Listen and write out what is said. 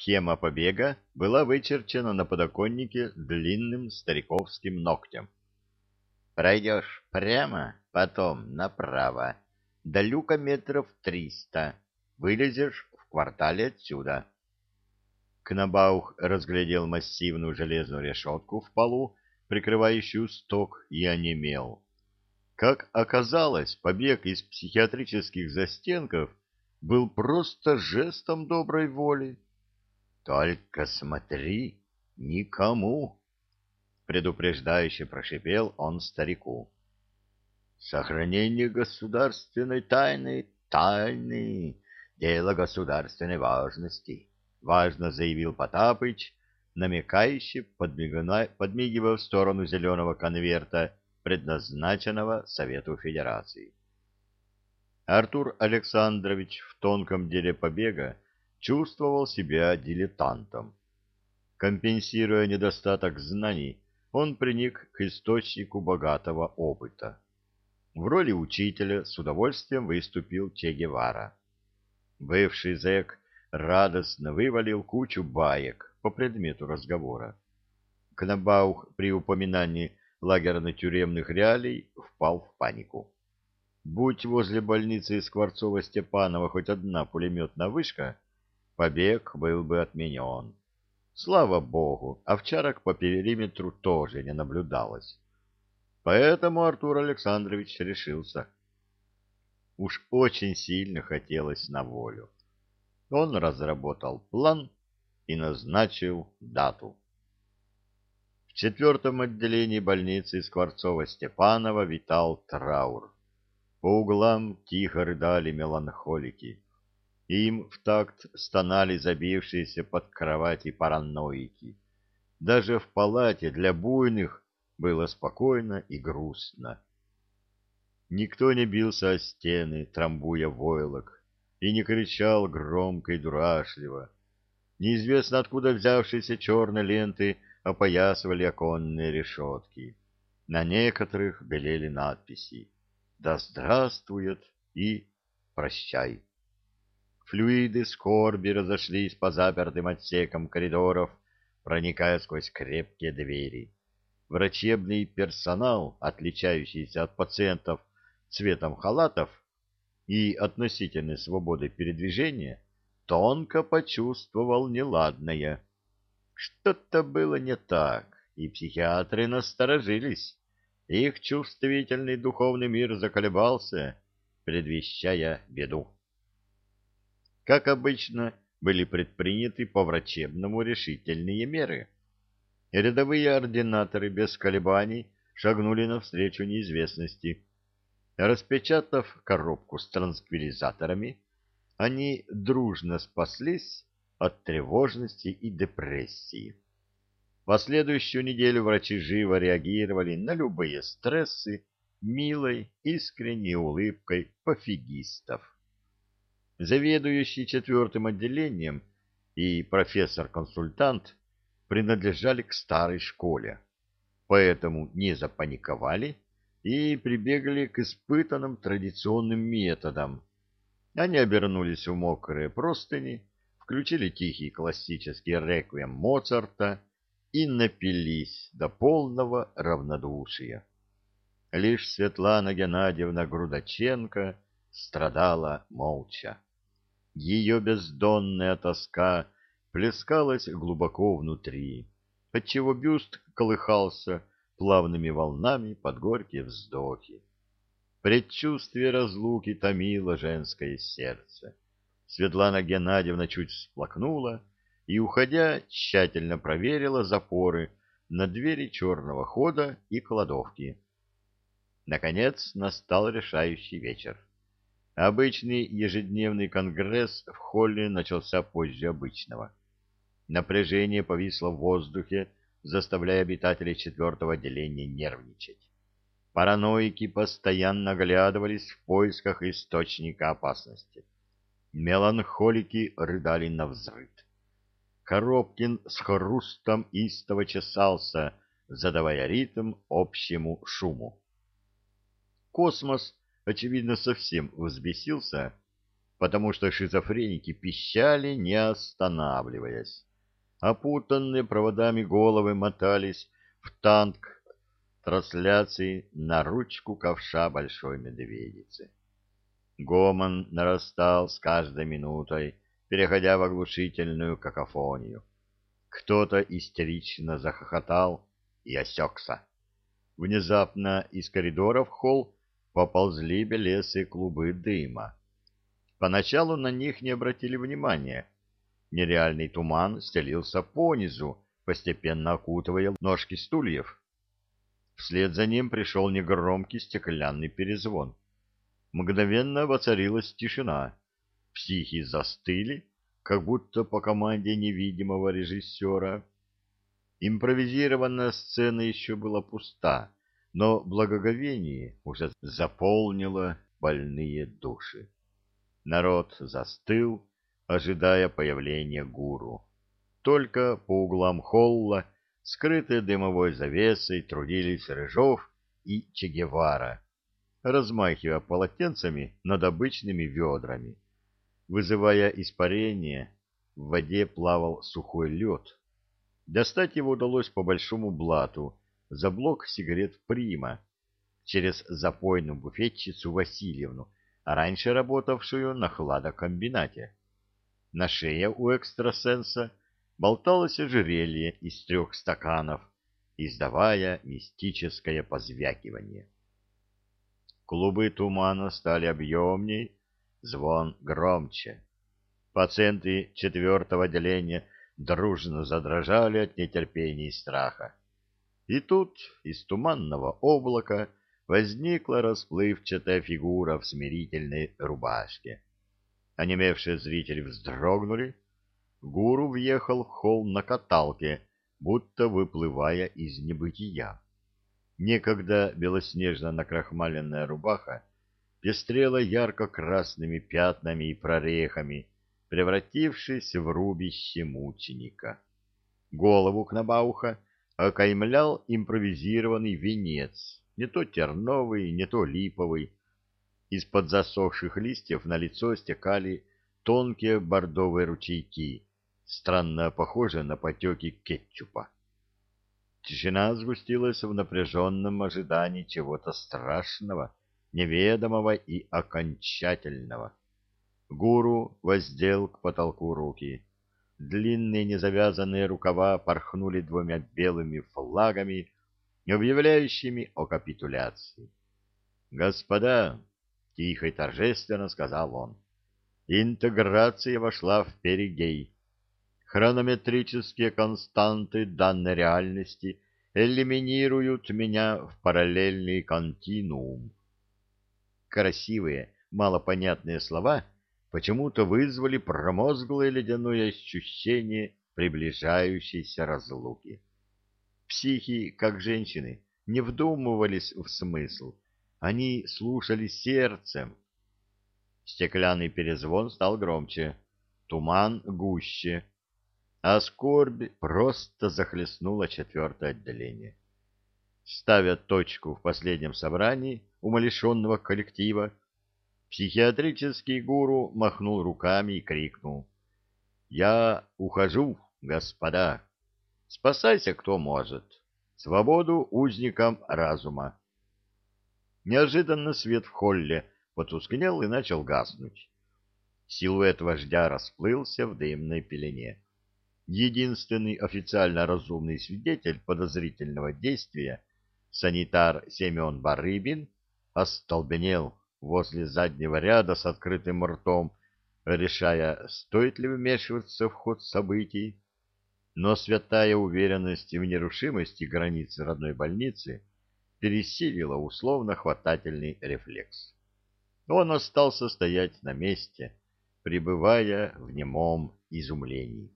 Схема побега была вычерчена на подоконнике длинным стариковским ногтем. Пройдешь прямо, потом направо, до люка метров триста, вылезешь в квартале отсюда. Кнабаух разглядел массивную железную решетку в полу, прикрывающую сток, и онемел. Как оказалось, побег из психиатрических застенков был просто жестом доброй воли. «Только смотри, никому!» — предупреждающе прошипел он старику. «Сохранение государственной тайны — тайны, дело государственной важности», — важно заявил Потапыч, намекающе подмигивая в сторону зеленого конверта, предназначенного Совету Федерации. Артур Александрович в тонком деле побега чувствовал себя дилетантом. Компенсируя недостаток знаний, он приник к источнику богатого опыта. В роли учителя с удовольствием выступил Че Гевара. Бывший зэк радостно вывалил кучу баек по предмету разговора. Кнабаух при упоминании лагерно-тюремных реалий впал в панику. Будь возле больницы Скворцова-Степанова хоть одна пулеметная вышка, побег был бы отменен. Слава богу, овчарок по периметру тоже не наблюдалось. Поэтому Артур Александрович решился. Уж очень сильно хотелось на волю. Он разработал план и назначил дату. В четвертом отделении больницы Скворцова-Степанова витал траур. По углам тихо рыдали меланхолики. Им в такт стонали забившиеся под кровати параноики. Даже в палате для буйных было спокойно и грустно. Никто не бился о стены, трамбуя войлок, и не кричал громко и дурашливо. Неизвестно откуда взявшиеся черные ленты опоясывали оконные решетки. На некоторых белели надписи «Да здравствует» и «Прощай». Флюиды скорби разошлись по запертым отсекам коридоров, проникая сквозь крепкие двери. Врачебный персонал, отличающийся от пациентов цветом халатов и относительной свободы передвижения, тонко почувствовал неладное. Что-то было не так, и психиатры насторожились. Их чувствительный духовный мир заколебался, предвещая беду как обычно, были предприняты по-врачебному решительные меры. Рядовые ординаторы без колебаний шагнули навстречу неизвестности. Распечатав коробку с транквилизаторами, они дружно спаслись от тревожности и депрессии. Последующую неделю врачи живо реагировали на любые стрессы милой, искренней улыбкой пофигистов заведующий четвертым отделением и профессор-консультант принадлежали к старой школе, поэтому не запаниковали и прибегли к испытанным традиционным методам. Они обернулись в мокрые простыни, включили тихий классический реквием Моцарта и напились до полного равнодушия. Лишь Светлана Геннадьевна Грудаченко страдала молча. Ее бездонная тоска плескалась глубоко внутри, отчего бюст колыхался плавными волнами под горькие вздохи. Предчувствие разлуки томило женское сердце. Светлана Геннадьевна чуть всплакнула и, уходя, тщательно проверила запоры на двери черного хода и кладовки. Наконец настал решающий вечер. Обычный ежедневный конгресс в холле начался позже обычного. Напряжение повисло в воздухе, заставляя обитателей четвертого отделения нервничать. Параноики постоянно оглядывались в поисках источника опасности. Меланхолики рыдали на взрыв. Коробкин с хрустом истово чесался, задавая ритм общему шуму. Космос очевидно, совсем взбесился потому что шизофреники пищали, не останавливаясь. Опутанные проводами головы мотались в танк трансляции на ручку ковша большой медведицы. Гомон нарастал с каждой минутой, переходя в оглушительную какофонию. Кто-то истерично захохотал и осекся. Внезапно из коридора в холл поползли белесые клубы дыма. Поначалу на них не обратили внимания. Нереальный туман стелился понизу, постепенно окутывая ножки стульев. Вслед за ним пришел негромкий стеклянный перезвон. Мгновенно воцарилась тишина. Психи застыли, как будто по команде невидимого режиссера. Импровизированная сцена еще была пуста, но благоговение уже заполнило больные души. Народ застыл, ожидая появления гуру. Только по углам холла, скрытые дымовой завесой, трудились Рыжов и Чегевара, размахивая полотенцами над обычными ведрами. Вызывая испарение, в воде плавал сухой лед. Достать его удалось по большому блату за блок сигарет «Прима» через запойную буфетчицу Васильевну, раньше работавшую на хладокомбинате. На шее у экстрасенса болталось ожерелье из трех стаканов, издавая мистическое позвякивание. Клубы тумана стали объемней, звон громче. Пациенты четвертого отделения дружно задрожали от нетерпения и страха. И тут из туманного облака возникла расплывчатая фигура в смирительной рубашке. Онемевшие зрители вздрогнули. Гуру въехал в холл на каталке, будто выплывая из небытия. Некогда белоснежно накрахмаленная рубаха пестрела ярко-красными пятнами и прорехами, превратившись в рубище мученика. Голову Кнабауха окаймлял импровизированный венец, не то терновый, не то липовый. Из-под засохших листьев на лицо стекали тонкие бордовые ручейки, странно похожие на потеки кетчупа. Тишина сгустилась в напряженном ожидании чего-то страшного, неведомого и окончательного. Гуру воздел к потолку руки. Длинные незавязанные рукава порхнули двумя белыми флагами, объявляющими о капитуляции. «Господа!» — тихо и торжественно сказал он. «Интеграция вошла в перигей. Хронометрические константы данной реальности элиминируют меня в параллельный континуум красивые, малопонятные слова почему-то вызвали промозглое ледяное ощущение приближающейся разлуки. Психи, как женщины, не вдумывались в смысл, они слушали сердцем. Стеклянный перезвон стал громче, туман гуще, а скорбь просто захлестнула четвертое отделение. Ставя точку в последнем собрании, умалишенного коллектива, психиатрический гуру махнул руками и крикнул. «Я ухожу, господа! Спасайся, кто может! Свободу узникам разума!» Неожиданно свет в холле потускнел и начал гаснуть. Силуэт вождя расплылся в дымной пелене. Единственный официально разумный свидетель подозрительного действия, санитар Семен Барыбин, остолбенел возле заднего ряда с открытым ртом, решая, стоит ли вмешиваться в ход событий. Но святая уверенность в нерушимости границ родной больницы пересилила условно-хватательный рефлекс. Он остался стоять на месте, пребывая в немом изумлении.